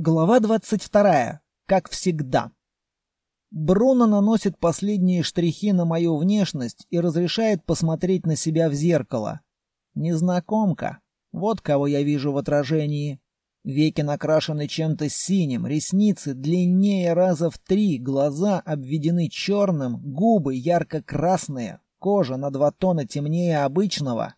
Глава 22. Как всегда. Бруно наносит последние штрихи на мою внешность и разрешает посмотреть на себя в зеркало. Незнакомка. Вот кого я вижу в отражении. Веки накрашены чем-то синим, ресницы длиннее раза в три, глаза обведены черным, губы ярко-красные, кожа на два тона темнее обычного.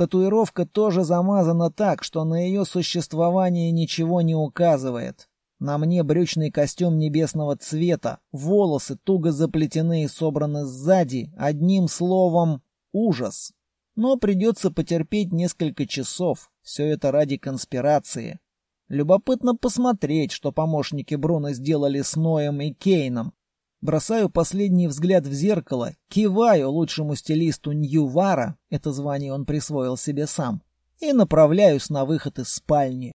Татуировка тоже замазана так, что на ее существование ничего не указывает. На мне брючный костюм небесного цвета, волосы туго заплетены и собраны сзади, одним словом «ужас». Но придется потерпеть несколько часов, все это ради конспирации. Любопытно посмотреть, что помощники Бруно сделали с Ноем и Кейном. Бросаю последний взгляд в зеркало, киваю лучшему стилисту Ньювара, это звание он присвоил себе сам, и направляюсь на выход из спальни.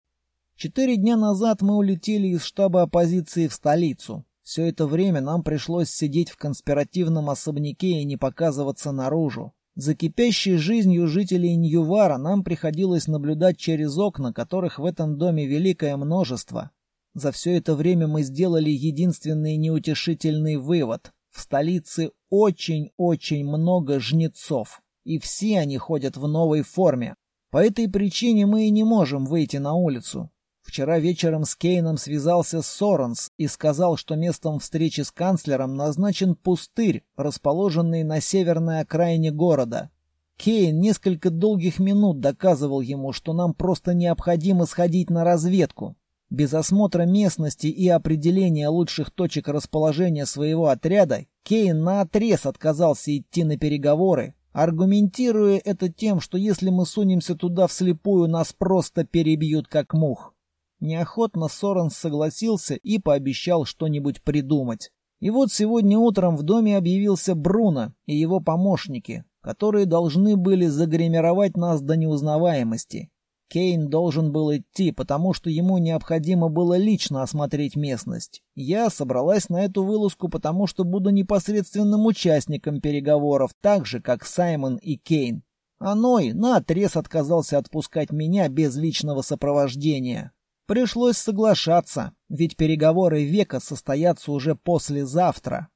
Четыре дня назад мы улетели из штаба оппозиции в столицу. Все это время нам пришлось сидеть в конспиративном особняке и не показываться наружу. За кипящей жизнью жителей Ньювара нам приходилось наблюдать через окна, которых в этом доме великое множество. За все это время мы сделали единственный неутешительный вывод. В столице очень-очень много жнецов, и все они ходят в новой форме. По этой причине мы и не можем выйти на улицу. Вчера вечером с Кейном связался Соренс и сказал, что местом встречи с канцлером назначен пустырь, расположенный на северной окраине города. Кейн несколько долгих минут доказывал ему, что нам просто необходимо сходить на разведку. Без осмотра местности и определения лучших точек расположения своего отряда, Кейн наотрез отказался идти на переговоры, аргументируя это тем, что если мы сунемся туда вслепую, нас просто перебьют как мух. Неохотно Соренс согласился и пообещал что-нибудь придумать. И вот сегодня утром в доме объявился Бруно и его помощники, которые должны были загримировать нас до неузнаваемости. Кейн должен был идти, потому что ему необходимо было лично осмотреть местность. Я собралась на эту вылазку, потому что буду непосредственным участником переговоров, так же, как Саймон и Кейн. А Ной наотрез отказался отпускать меня без личного сопровождения. Пришлось соглашаться, ведь переговоры века состоятся уже послезавтра.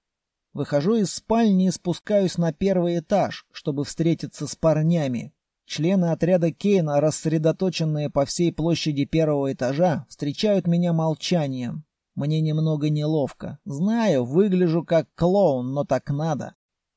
Выхожу из спальни и спускаюсь на первый этаж, чтобы встретиться с парнями. Члены отряда Кейна, рассредоточенные по всей площади первого этажа, встречают меня молчанием. Мне немного неловко. Знаю, выгляжу как клоун, но так надо.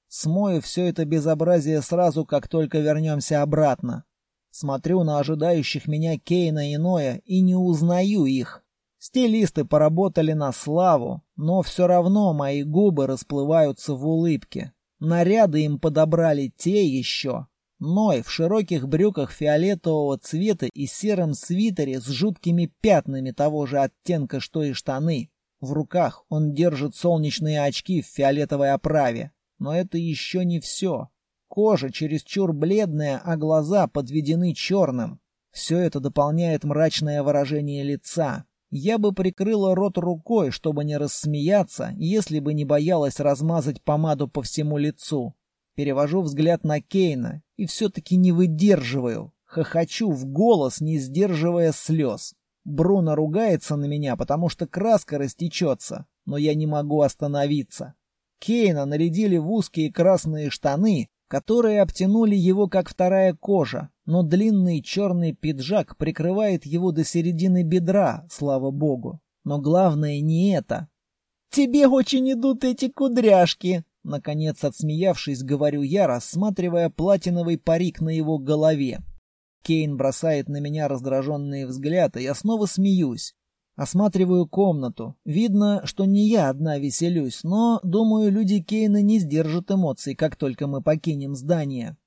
Смою все это безобразие сразу, как только вернемся обратно. Смотрю на ожидающих меня Кейна и Ноя и не узнаю их. Стилисты поработали на славу, но все равно мои губы расплываются в улыбке. Наряды им подобрали те еще. Ной в широких брюках фиолетового цвета и сером свитере с жуткими пятнами того же оттенка, что и штаны. В руках он держит солнечные очки в фиолетовой оправе. Но это еще не все. Кожа чересчур бледная, а глаза подведены черным. Все это дополняет мрачное выражение лица. Я бы прикрыла рот рукой, чтобы не рассмеяться, если бы не боялась размазать помаду по всему лицу. Перевожу взгляд на Кейна и все-таки не выдерживаю. Хохочу в голос, не сдерживая слез. Бруно ругается на меня, потому что краска растечется, но я не могу остановиться. Кейна нарядили в узкие красные штаны, которые обтянули его как вторая кожа, но длинный черный пиджак прикрывает его до середины бедра, слава богу. Но главное не это. «Тебе очень идут эти кудряшки!» Наконец, отсмеявшись, говорю я, рассматривая платиновый парик на его голове. Кейн бросает на меня раздраженный взгляд, и я снова смеюсь. Осматриваю комнату. Видно, что не я одна веселюсь, но, думаю, люди Кейна не сдержат эмоций, как только мы покинем здание.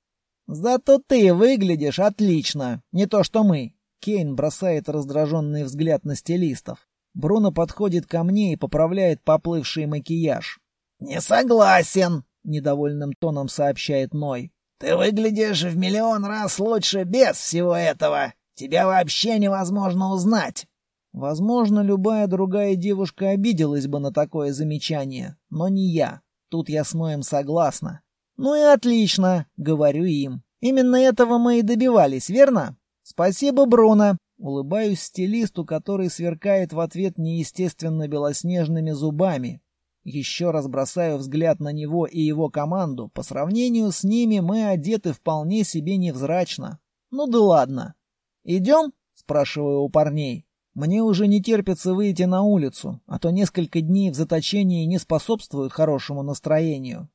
«Зато ты выглядишь отлично, не то что мы!» Кейн бросает раздраженный взгляд на стилистов. Бруно подходит ко мне и поправляет поплывший макияж. «Не согласен», — недовольным тоном сообщает Ной. «Ты выглядишь в миллион раз лучше без всего этого. Тебя вообще невозможно узнать». Возможно, любая другая девушка обиделась бы на такое замечание, но не я. Тут я с Ноем согласна. «Ну и отлично», — говорю им. «Именно этого мы и добивались, верно?» «Спасибо, Бруно. Улыбаюсь стилисту, который сверкает в ответ неестественно белоснежными зубами. Еще раз бросаю взгляд на него и его команду. По сравнению с ними мы одеты вполне себе невзрачно. Ну да ладно. «Идем?» — спрашиваю у парней. Мне уже не терпится выйти на улицу, а то несколько дней в заточении не способствуют хорошему настроению.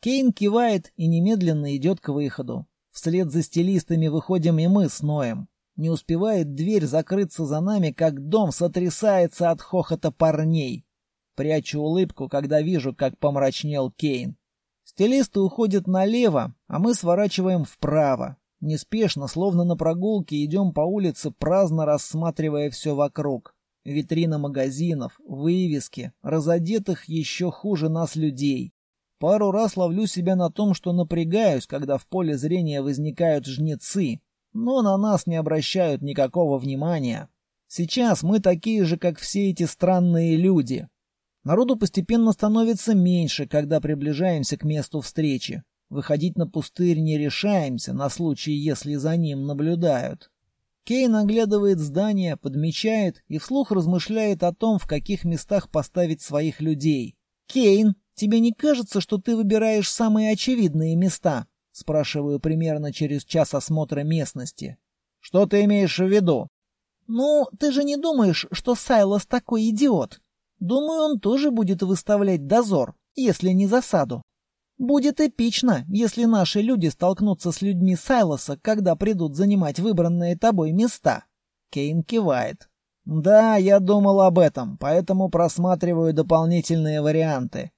Кейн кивает и немедленно идет к выходу. Вслед за стилистами выходим и мы с Ноем. Не успевает дверь закрыться за нами, как дом сотрясается от хохота парней. Прячу улыбку, когда вижу, как помрачнел Кейн. Стилисты уходят налево, а мы сворачиваем вправо. Неспешно, словно на прогулке, идем по улице, праздно рассматривая все вокруг. Витрина магазинов, вывески, разодетых еще хуже нас людей. Пару раз ловлю себя на том, что напрягаюсь, когда в поле зрения возникают жнецы, но на нас не обращают никакого внимания. Сейчас мы такие же, как все эти странные люди. Народу постепенно становится меньше, когда приближаемся к месту встречи. Выходить на пустырь не решаемся, на случай, если за ним наблюдают. Кейн оглядывает здание, подмечает и вслух размышляет о том, в каких местах поставить своих людей. «Кейн, тебе не кажется, что ты выбираешь самые очевидные места?» Спрашиваю примерно через час осмотра местности. Что ты имеешь в виду? Ну, ты же не думаешь, что Сайлос такой идиот? Думаю, он тоже будет выставлять дозор, если не засаду. Будет эпично, если наши люди столкнутся с людьми Сайлоса, когда придут занимать выбранные тобой места. Кейн кивает. Да, я думал об этом, поэтому просматриваю дополнительные варианты.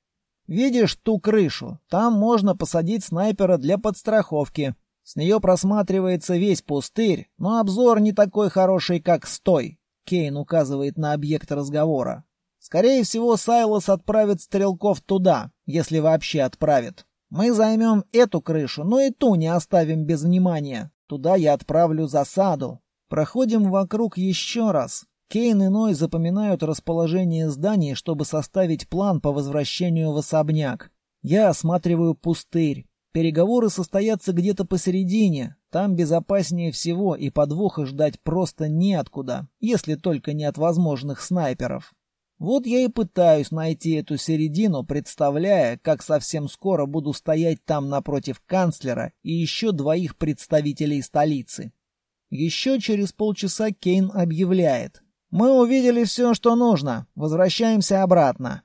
Видишь ту крышу? Там можно посадить снайпера для подстраховки. С нее просматривается весь пустырь, но обзор не такой хороший, как с той. Кейн указывает на объект разговора. Скорее всего, Сайлос отправит стрелков туда, если вообще отправит. Мы займем эту крышу, но и ту не оставим без внимания. Туда я отправлю засаду. Проходим вокруг еще раз. Кейн и Ной запоминают расположение зданий, чтобы составить план по возвращению в особняк. Я осматриваю пустырь. Переговоры состоятся где-то посередине. Там безопаснее всего, и подвоха ждать просто неоткуда, если только не от возможных снайперов. Вот я и пытаюсь найти эту середину, представляя, как совсем скоро буду стоять там напротив канцлера и еще двоих представителей столицы. Еще через полчаса Кейн объявляет. Мы увидели все, что нужно. Возвращаемся обратно.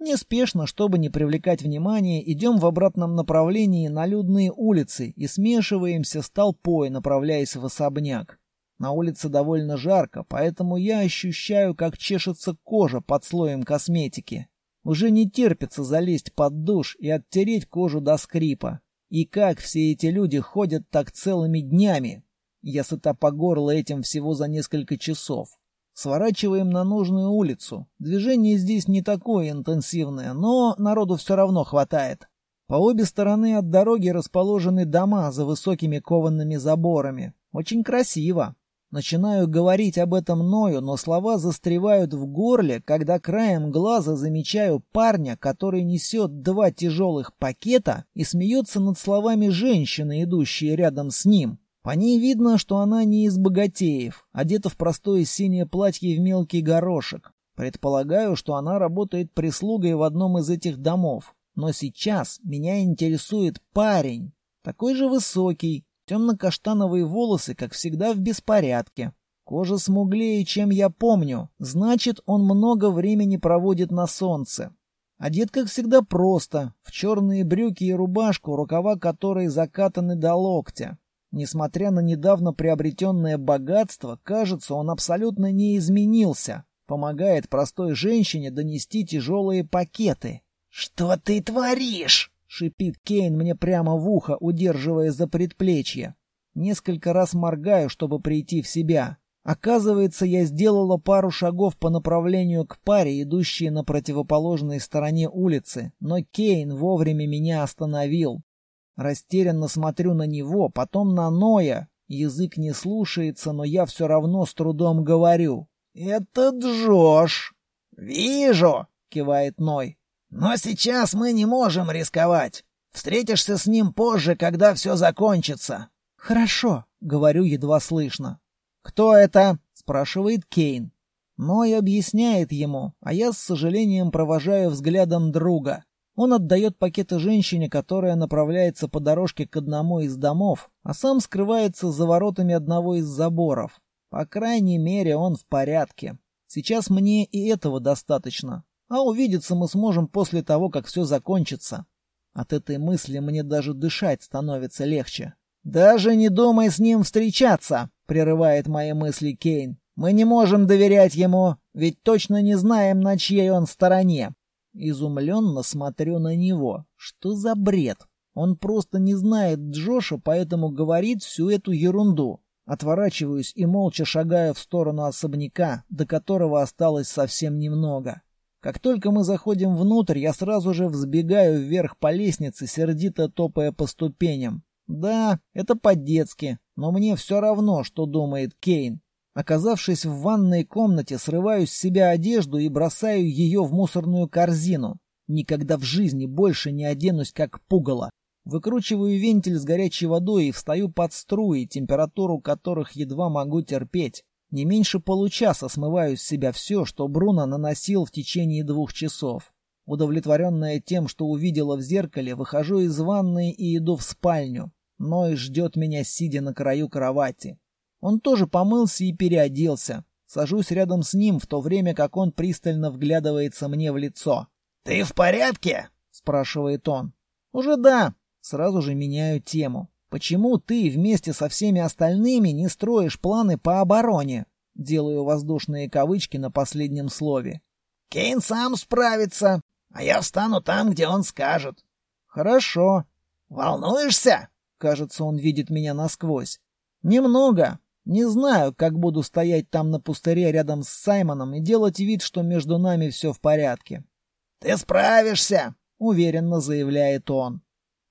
Неспешно, чтобы не привлекать внимания, идем в обратном направлении на людные улицы и смешиваемся с толпой, направляясь в особняк. На улице довольно жарко, поэтому я ощущаю, как чешется кожа под слоем косметики. Уже не терпится залезть под душ и оттереть кожу до скрипа. И как все эти люди ходят так целыми днями? Я сыта по горло этим всего за несколько часов. Сворачиваем на нужную улицу. Движение здесь не такое интенсивное, но народу все равно хватает. По обе стороны от дороги расположены дома за высокими коваными заборами. Очень красиво. Начинаю говорить об этом Ною, но слова застревают в горле, когда краем глаза замечаю парня, который несет два тяжелых пакета и смеется над словами женщины, идущей рядом с ним. По ней видно, что она не из богатеев, одета в простое синее платье в мелкий горошек. Предполагаю, что она работает прислугой в одном из этих домов. Но сейчас меня интересует парень. Такой же высокий, темно-каштановые волосы, как всегда, в беспорядке. Кожа смуглее, чем я помню, значит, он много времени проводит на солнце. Одет, как всегда, просто, в черные брюки и рубашку, рукава которой закатаны до локтя. Несмотря на недавно приобретенное богатство, кажется, он абсолютно не изменился. Помогает простой женщине донести тяжелые пакеты. «Что ты творишь?» — шипит Кейн мне прямо в ухо, удерживая за предплечье. Несколько раз моргаю, чтобы прийти в себя. Оказывается, я сделала пару шагов по направлению к паре, идущей на противоположной стороне улицы, но Кейн вовремя меня остановил. Растерянно смотрю на него, потом на Ноя. Язык не слушается, но я все равно с трудом говорю. «Это Джош!» «Вижу!» — кивает Ной. «Но сейчас мы не можем рисковать. Встретишься с ним позже, когда все закончится». «Хорошо», — говорю едва слышно. «Кто это?» — спрашивает Кейн. Ной объясняет ему, а я с сожалением провожаю взглядом друга. Он отдает пакеты женщине, которая направляется по дорожке к одному из домов, а сам скрывается за воротами одного из заборов. По крайней мере, он в порядке. Сейчас мне и этого достаточно. А увидеться мы сможем после того, как все закончится. От этой мысли мне даже дышать становится легче. «Даже не думай с ним встречаться!» — прерывает мои мысли Кейн. «Мы не можем доверять ему, ведь точно не знаем, на чьей он стороне. Изумленно смотрю на него. Что за бред? Он просто не знает Джоша, поэтому говорит всю эту ерунду. Отворачиваюсь и молча шагаю в сторону особняка, до которого осталось совсем немного. Как только мы заходим внутрь, я сразу же взбегаю вверх по лестнице, сердито топая по ступеням. Да, это по-детски, но мне все равно, что думает Кейн. Оказавшись в ванной комнате, срываю с себя одежду и бросаю ее в мусорную корзину. Никогда в жизни больше не оденусь как пугало. Выкручиваю вентиль с горячей водой и встаю под струи, температуру которых едва могу терпеть. Не меньше получаса смываю с себя все, что Бруно наносил в течение двух часов. Удовлетворенная тем, что увидела в зеркале, выхожу из ванной и иду в спальню. Ной ждет меня, сидя на краю кровати. Он тоже помылся и переоделся. Сажусь рядом с ним, в то время как он пристально вглядывается мне в лицо. «Ты в порядке?» — спрашивает он. «Уже да». Сразу же меняю тему. «Почему ты вместе со всеми остальными не строишь планы по обороне?» Делаю воздушные кавычки на последнем слове. «Кейн сам справится, а я встану там, где он скажет». «Хорошо». «Волнуешься?» Кажется, он видит меня насквозь. «Немного. Не знаю, как буду стоять там на пустыре рядом с Саймоном и делать вид, что между нами все в порядке. «Ты справишься!» — уверенно заявляет он.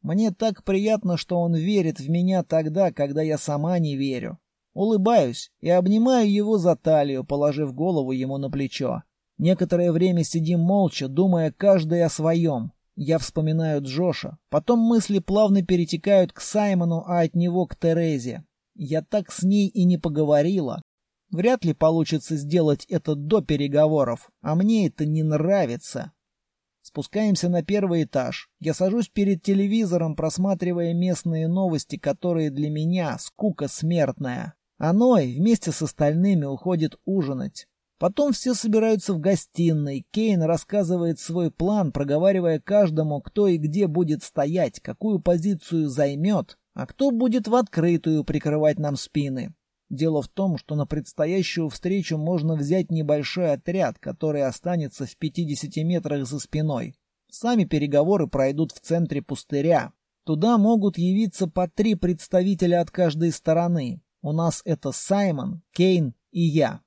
Мне так приятно, что он верит в меня тогда, когда я сама не верю. Улыбаюсь и обнимаю его за талию, положив голову ему на плечо. Некоторое время сидим молча, думая каждый о своем. Я вспоминаю Джоша. Потом мысли плавно перетекают к Саймону, а от него к Терезе. Я так с ней и не поговорила. Вряд ли получится сделать это до переговоров, а мне это не нравится. Спускаемся на первый этаж. Я сажусь перед телевизором, просматривая местные новости, которые для меня скука смертная. Аной вместе с остальными уходит ужинать. Потом все собираются в гостиной. Кейн рассказывает свой план, проговаривая каждому, кто и где будет стоять, какую позицию займет, а кто будет в открытую прикрывать нам спины? Дело в том, что на предстоящую встречу можно взять небольшой отряд, который останется в 50 метрах за спиной. Сами переговоры пройдут в центре пустыря. Туда могут явиться по три представителя от каждой стороны. У нас это Саймон, Кейн и я.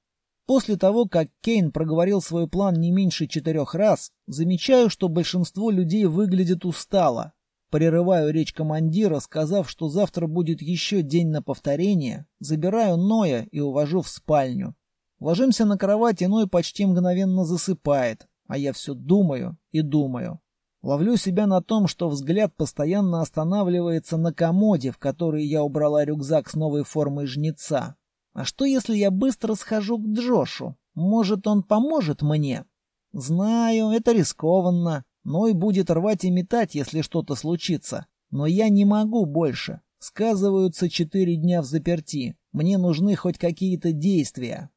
После того, как Кейн проговорил свой план не меньше четырех раз, замечаю, что большинство людей выглядит устало. Прерываю речь командира, сказав, что завтра будет еще день на повторение, забираю Ноя и увожу в спальню. Ложимся на кровать, и Ной почти мгновенно засыпает, а я все думаю и думаю. Ловлю себя на том, что взгляд постоянно останавливается на комоде, в который я убрала рюкзак с новой формой жнеца. А что, если я быстро схожу к Джошу? Может, он поможет мне? Знаю, это рискованно, Ной будет рвать и метать, если что-то случится. Но я не могу больше. Сказываются четыре дня в заперти. Мне нужны хоть какие-то действия.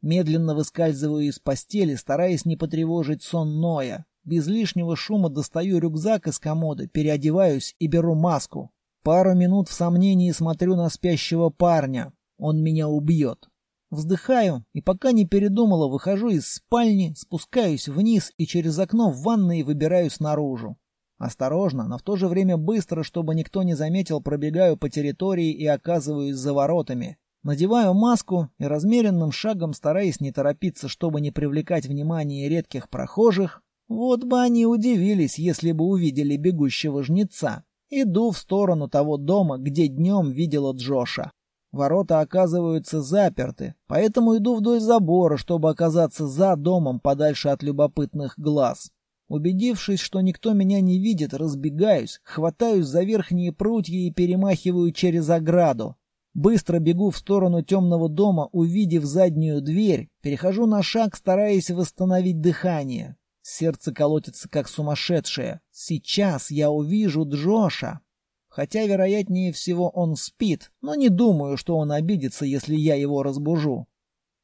Медленно выскальзываю из постели, стараясь не потревожить сон Ноя. Без лишнего шума достаю рюкзак из комода, переодеваюсь и беру маску. Пару минут в сомнении смотрю на спящего парня. Он меня убьет. Вздыхаю и пока не передумала, выхожу из спальни, спускаюсь вниз и через окно в ванной выбираюсь наружу. Осторожно, но в то же время быстро, чтобы никто не заметил, пробегаю по территории и оказываюсь за воротами. Надеваю маску и размеренным шагом, стараясь не торопиться, чтобы не привлекать внимание редких прохожих, вот бы они удивились, если бы увидели бегущего жнеца. Иду в сторону того дома, где днем видела Джоша. Ворота оказываются заперты, поэтому иду вдоль забора, чтобы оказаться за домом подальше от любопытных глаз. Убедившись, что никто меня не видит, разбегаюсь, хватаюсь за верхние прутья и перемахиваю через ограду. Быстро бегу в сторону темного дома, увидев заднюю дверь, перехожу на шаг, стараясь восстановить дыхание. Сердце колотится как сумасшедшее. Сейчас я увижу Джоша. Хотя, вероятнее всего, он спит, но не думаю, что он обидится, если я его разбужу.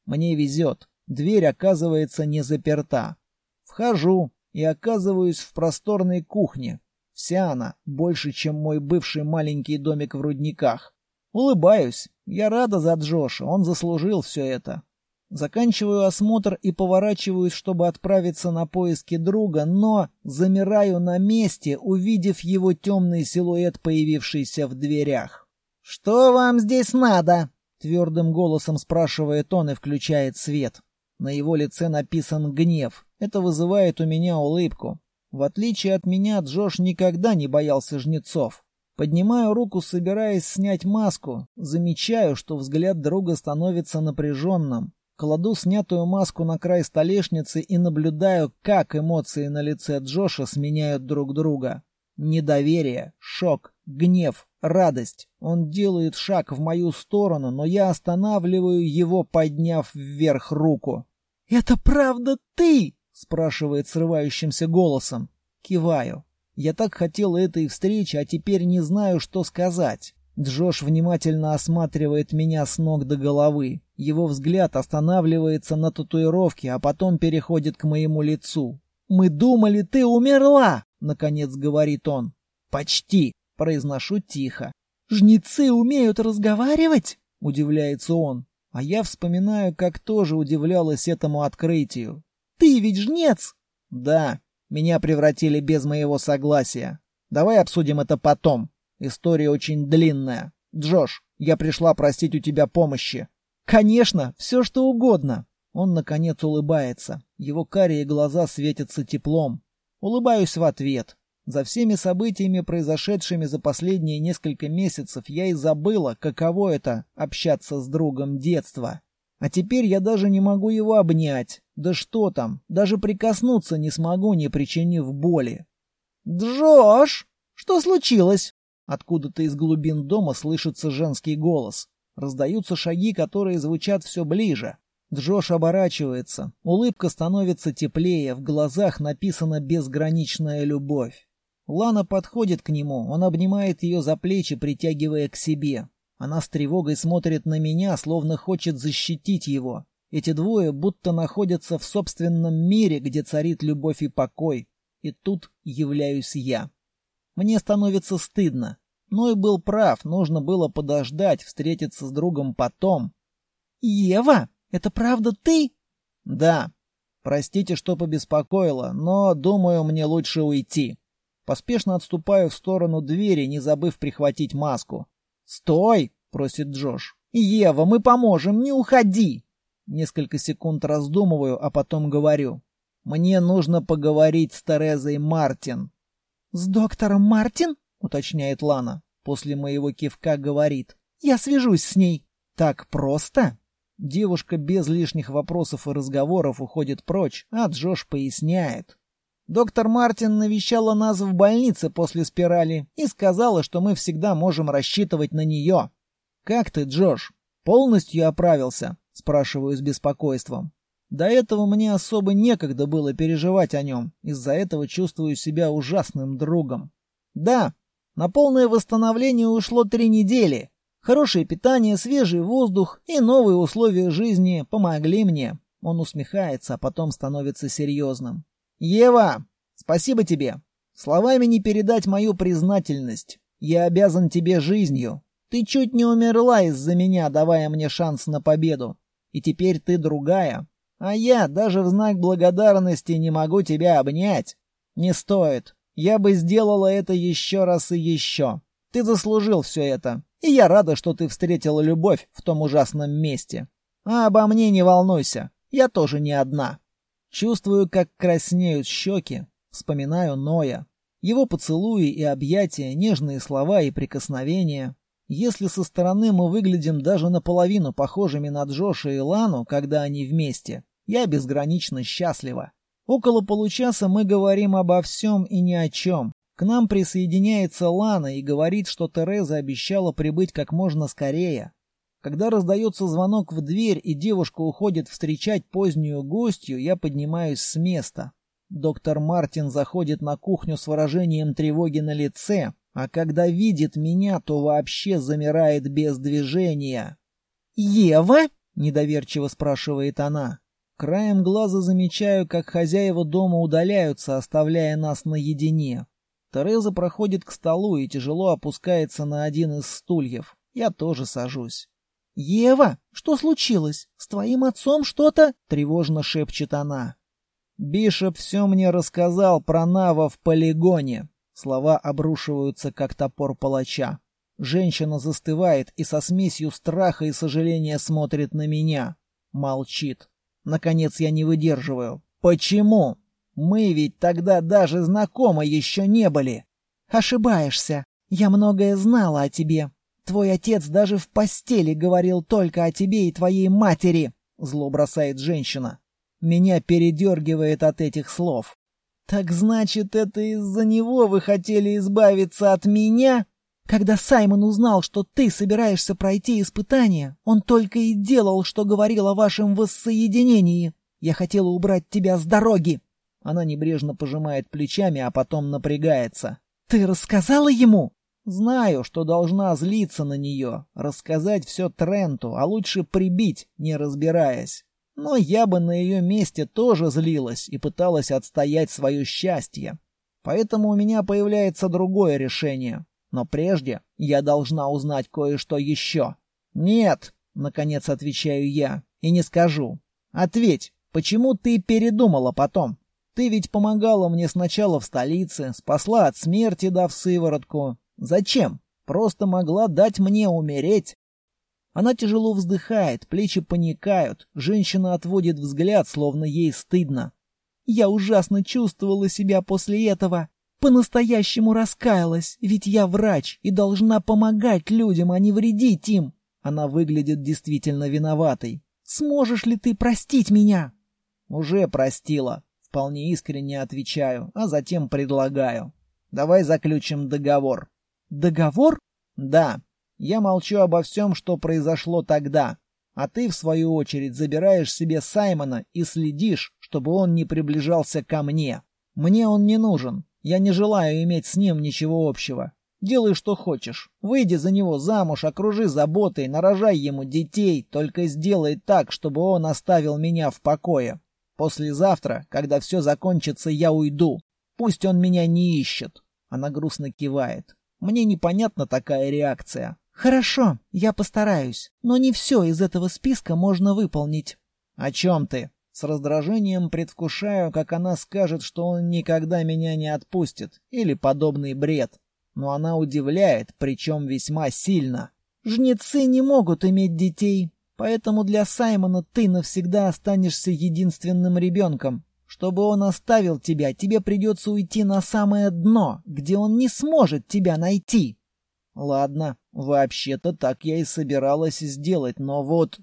Мне везет. Дверь оказывается не заперта. Вхожу и оказываюсь в просторной кухне. Вся она больше, чем мой бывший маленький домик в рудниках. Улыбаюсь. Я рада за Джоша, он заслужил все это. Заканчиваю осмотр и поворачиваюсь, чтобы отправиться на поиски друга, но замираю на месте, увидев его темный силуэт, появившийся в дверях. «Что вам здесь надо?» — твердым голосом спрашивает он и включает свет. На его лице написан гнев. Это вызывает у меня улыбку. В отличие от меня, Джош никогда не боялся жнецов. Поднимаю руку, собираясь снять маску. Замечаю, что взгляд друга становится напряженным. Кладу снятую маску на край столешницы и наблюдаю, как эмоции на лице Джоша сменяют друг друга. Недоверие, шок, гнев, радость. Он делает шаг в мою сторону, но я останавливаю его, подняв вверх руку. «Это правда ты?» — спрашивает срывающимся голосом. Киваю. Я так хотел этой встречи, а теперь не знаю, что сказать. Джош внимательно осматривает меня с ног до головы. Его взгляд останавливается на татуировке, а потом переходит к моему лицу. «Мы думали, ты умерла!» — наконец говорит он. «Почти!» — произношу тихо. «Жнецы умеют разговаривать?» — удивляется он. А я вспоминаю, как тоже удивлялась этому открытию. «Ты ведь жнец!» «Да, меня превратили без моего согласия. Давай обсудим это потом. История очень длинная. Джош, я пришла просить у тебя помощи. Конечно, все что угодно. Он наконец улыбается. Его карие глаза светятся теплом. Улыбаюсь в ответ. За всеми событиями, произошедшими за последние несколько месяцев, я и забыла, каково это общаться с другом детства. А теперь я даже не могу его обнять. Да что там, даже прикоснуться не смогу, не причинив боли. «Джош, что случилось?» Откуда-то из глубин дома слышится женский голос. Раздаются шаги, которые звучат все ближе. Джош оборачивается. Улыбка становится теплее, в глазах написана безграничная любовь. Лана подходит к нему, он обнимает ее за плечи, притягивая к себе. Она с тревогой смотрит на меня, словно хочет защитить его. Эти двое будто находятся в собственном мире, где царит любовь и покой. И тут являюсь я. Мне становится стыдно. Но и был прав, нужно было подождать, встретиться с другом потом. «Ева, это правда ты?» «Да. Простите, что побеспокоила, но, думаю, мне лучше уйти». Поспешно отступаю в сторону двери, не забыв прихватить маску. «Стой!» — просит Джош. «Ева, мы поможем, не уходи!» Несколько секунд раздумываю, а потом говорю. «Мне нужно поговорить с Терезой Мартин». «С доктором Мартин?» — уточняет Лана. После моего кивка говорит. «Я свяжусь с ней». «Так просто?» Девушка без лишних вопросов и разговоров уходит прочь, а Джош поясняет. Доктор Мартин навещала нас в больнице после спирали и сказала, что мы всегда можем рассчитывать на нее. «Как ты, Джош? Полностью оправился?» — спрашиваю с беспокойством. До этого мне особо некогда было переживать о нем, из-за этого чувствую себя ужасным другом. Да, на полное восстановление ушло три недели. Хорошее питание, свежий воздух и новые условия жизни помогли мне. Он усмехается, а потом становится серьезным. «Ева, спасибо тебе. Словами не передать мою признательность. Я обязан тебе жизнью. Ты чуть не умерла из-за меня, давая мне шанс на победу. И теперь ты другая. А я даже в знак благодарности не могу тебя обнять. Не стоит. Я бы сделала это еще раз и еще. Ты заслужил все это. И я рада, что ты встретила любовь в том ужасном месте. А обо мне не волнуйся. Я тоже не одна. Чувствую, как краснеют щеки, вспоминаю Ноя. Его поцелуи и объятия, нежные слова и прикосновения. Если со стороны мы выглядим даже наполовину похожими на Джоша и Лану, когда они вместе, я безгранично счастлива. Около получаса мы говорим обо всем и ни о чем. К нам присоединяется Лана и говорит, что Тереза обещала прибыть как можно скорее. Когда раздается звонок в дверь и девушка уходит встречать позднюю гостью, я поднимаюсь с места. Доктор Мартин заходит на кухню с выражением тревоги на лице, а когда видит меня, то вообще замирает без движения. «Ева?» — недоверчиво спрашивает она. Краем глаза замечаю, как хозяева дома удаляются, оставляя нас наедине. Тереза проходит к столу и тяжело опускается на один из стульев. Я тоже сажусь. «Ева, что случилось? С твоим отцом что-то?» — тревожно шепчет она. «Бишоп все мне рассказал про Нава в полигоне». Слова обрушиваются, как топор палача. Женщина застывает и со смесью страха и сожаления смотрит на меня. Молчит. Наконец я не выдерживаю. «Почему? Мы ведь тогда даже знакомы еще не были». «Ошибаешься. Я многое знала о тебе. Твой отец даже в постели говорил только о тебе и твоей матери», — зло бросает женщина. Меня передергивает от этих слов. «Так значит, это из-за него вы хотели избавиться от меня?» Когда Саймон узнал, что ты собираешься пройти испытание, он только и делал, что говорил о вашем воссоединении. Я хотела убрать тебя с дороги. Она небрежно пожимает плечами, а потом напрягается. Ты рассказала ему? Знаю, что должна злиться на нее, рассказать все Тренту, а лучше прибить, не разбираясь. Но я бы на ее месте тоже злилась и пыталась отстоять свое счастье. Поэтому у меня появляется другое решение. Но прежде я должна узнать кое-что еще. «Нет», — наконец отвечаю я, — «и не скажу. Ответь, почему ты передумала потом? Ты ведь помогала мне сначала в столице, спасла от смерти, дав сыворотку. Зачем? Просто могла дать мне умереть. Она тяжело вздыхает, плечи паникают, женщина отводит взгляд, словно ей стыдно. Я ужасно чувствовала себя после этого. По-настоящему раскаялась, ведь я врач и должна помогать людям, а не вредить им. Она выглядит действительно виноватой. Сможешь ли ты простить меня? Уже простила. Вполне искренне отвечаю, а затем предлагаю. Давай заключим договор. Договор? Да. Я молчу обо всем, что произошло тогда, а ты, в свою очередь, забираешь себе Саймона и следишь, чтобы он не приближался ко мне. Мне он не нужен. Я не желаю иметь с ним ничего общего. Делай, что хочешь. Выйди за него замуж, окружи заботой, нарожай ему детей, только сделай так, чтобы он оставил меня в покое. Послезавтра, когда все закончится, я уйду. Пусть он меня не ищет. Она грустно кивает. Мне непонятна такая реакция. «Хорошо, я постараюсь, но не все из этого списка можно выполнить». «О чем ты?» С раздражением предвкушаю, как она скажет, что он никогда меня не отпустит, или подобный бред. Но она удивляет, причем весьма сильно. «Жнецы не могут иметь детей, поэтому для Саймона ты навсегда останешься единственным ребенком. Чтобы он оставил тебя, тебе придется уйти на самое дно, где он не сможет тебя найти». Ладно, вообще-то так я и собиралась сделать, но вот...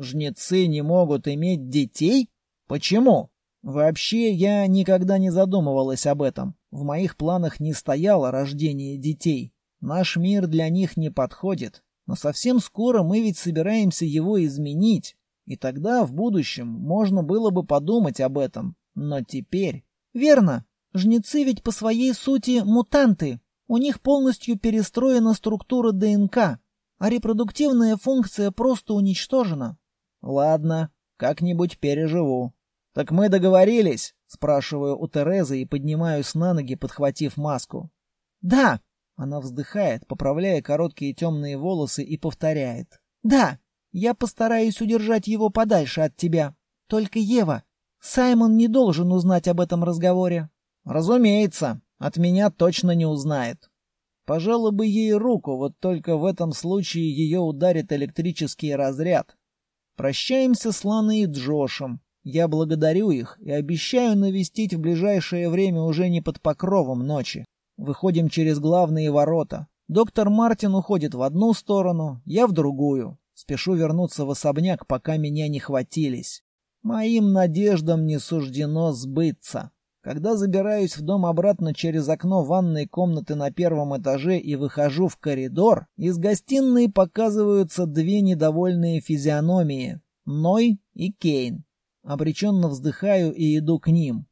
Жнецы не могут иметь детей? Почему? Вообще, я никогда не задумывалась об этом. В моих планах не стояло рождение детей. Наш мир для них не подходит. Но совсем скоро мы ведь собираемся его изменить. И тогда, в будущем, можно было бы подумать об этом. Но теперь... Верно. Жнецы ведь по своей сути мутанты. У них полностью перестроена структура ДНК, а репродуктивная функция просто уничтожена. Ладно, как-нибудь переживу. Так мы договорились, спрашиваю у Терезы и поднимаюсь на ноги, подхватив маску. Да, она вздыхает, поправляя короткие темные волосы и повторяет. Да, я постараюсь удержать его подальше от тебя. Только Ева, Саймон не должен узнать об этом разговоре. Разумеется, от меня точно не узнает. Пожалуй бы ей руку, вот только в этом случае ее ударит электрический разряд. Прощаемся с Ланой и Джошем. Я благодарю их и обещаю навестить в ближайшее время уже не под покровом ночи. Выходим через главные ворота. Доктор Мартин уходит в одну сторону, я в другую. Спешу вернуться в особняк, пока меня не хватились. Моим надеждам не суждено сбыться. Когда забираюсь в дом обратно через окно ванной комнаты на первом этаже и выхожу в коридор, из гостиной показываются две недовольные физиономии — Ной и Кейн. Обреченно вздыхаю и иду к ним.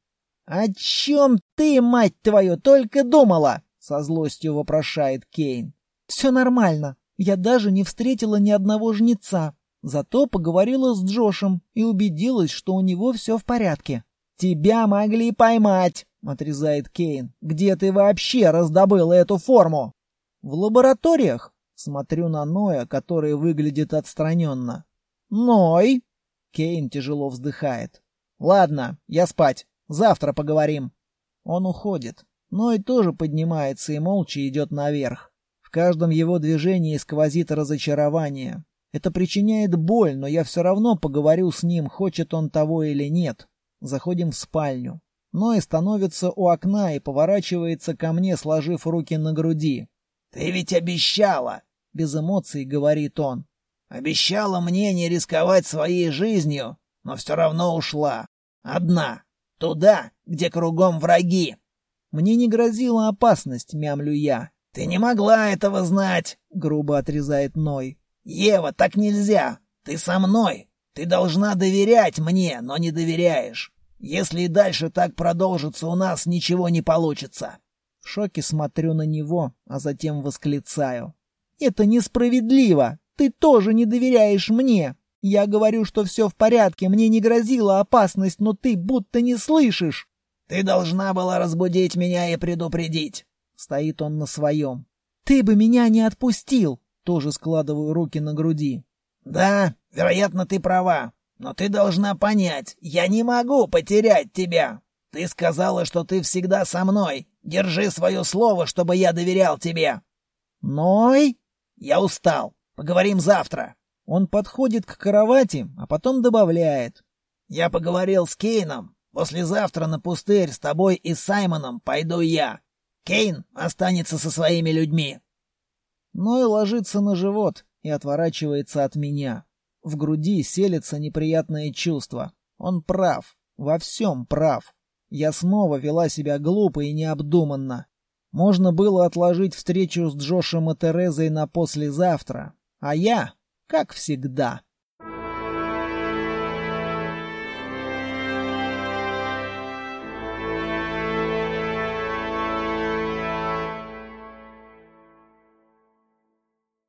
«О чем ты, мать твою, только думала?» — со злостью вопрошает Кейн. «Все нормально. Я даже не встретила ни одного жнеца. Зато поговорила с Джошем и убедилась, что у него все в порядке. «Тебя могли поймать!» — отрезает Кейн. «Где ты вообще раздобыл эту форму?» «В лабораториях». Смотрю на Ноя, который выглядит отстраненно. «Ной!» — Кейн тяжело вздыхает. «Ладно, я спать. Завтра поговорим». Он уходит. Ной тоже поднимается и молча идет наверх. В каждом его движении сквозит разочарование. Это причиняет боль, но я все равно поговорю с ним, хочет он того или нет. Заходим в спальню. Ной становится у окна и поворачивается ко мне, сложив руки на груди. «Ты ведь обещала!» — без эмоций говорит он. «Обещала мне не рисковать своей жизнью, но все равно ушла. Одна. Туда, где кругом враги». «Мне не грозила опасность», — мямлю я. «Ты не могла этого знать», — грубо отрезает Ной. «Ева, так нельзя. Ты со мной. Ты должна доверять мне, но не доверяешь. Если и дальше так продолжится, у нас ничего не получится. В шоке смотрю на него, а затем восклицаю. Это несправедливо. Ты тоже не доверяешь мне. Я говорю, что все в порядке, мне не грозила опасность, но ты будто не слышишь. Ты должна была разбудить меня и предупредить. Стоит он на своем. Ты бы меня не отпустил. Тоже складываю руки на груди. «Да, вероятно, ты права. Но ты должна понять, я не могу потерять тебя. Ты сказала, что ты всегда со мной. Держи свое слово, чтобы я доверял тебе». «Ной?» «Я устал. Поговорим завтра». Он подходит к кровати, а потом добавляет. «Я поговорил с Кейном. Послезавтра на пустырь с тобой и Саймоном пойду я. Кейн останется со своими людьми». Ной ложится на живот, и отворачивается от меня. В груди селится неприятное чувство. Он прав. Во всем прав. Я снова вела себя глупо и необдуманно. Можно было отложить встречу с Джошем и Терезой на послезавтра. А я, как всегда,